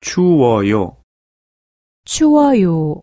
추워요. 추워요.